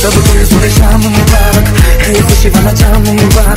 सबको सुन शाम मुबारक है खुशी वाला जाम मुबारक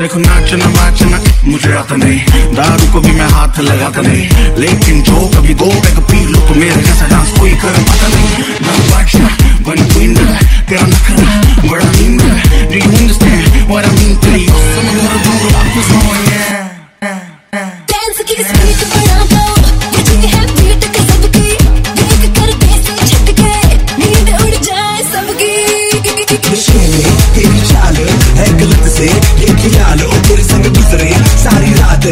देखो नाचना वाचना मुझे आता नहीं। दारू को भी मैं हाथ लगाता नहीं। लेकिन जो कभी दो बैग पी लो तो मेरे जैसा डांस कोई कर पाता नहीं। ना वाचना बन क्वीन तेरा नखरा बड़ा नींद। do you understand what I mean, please? Someone gotta do it, I'm just going, yeah. Dance, kick, speak, and burn out. एक गलत से एक ख्याल तेरे संग गुजरे सारी रात